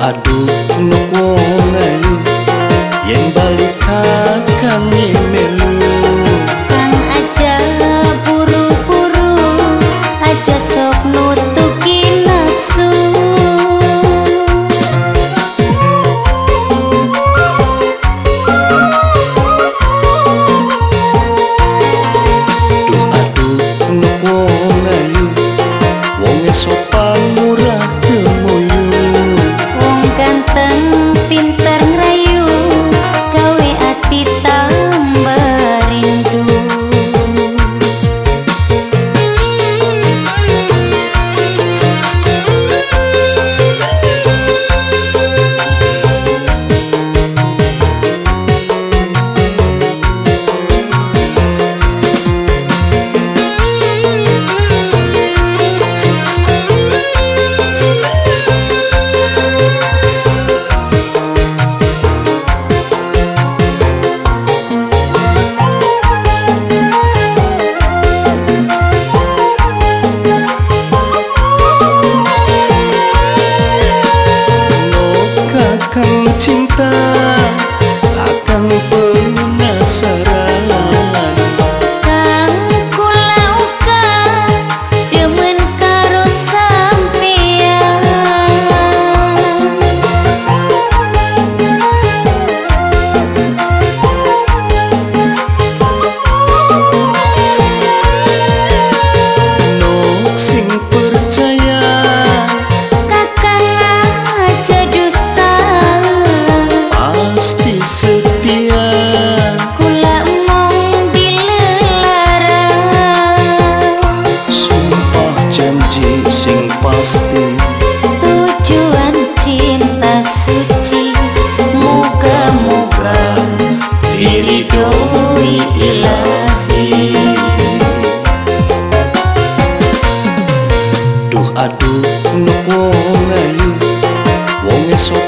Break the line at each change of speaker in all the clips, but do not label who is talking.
aduh nuku adu nukwo ngayu wong esok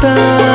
ta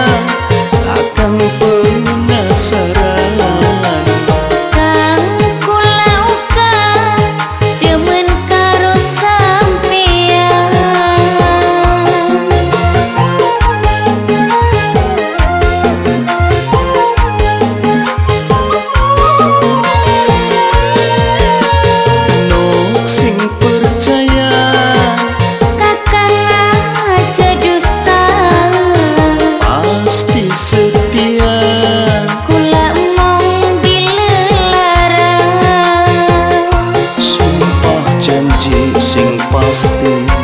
passing past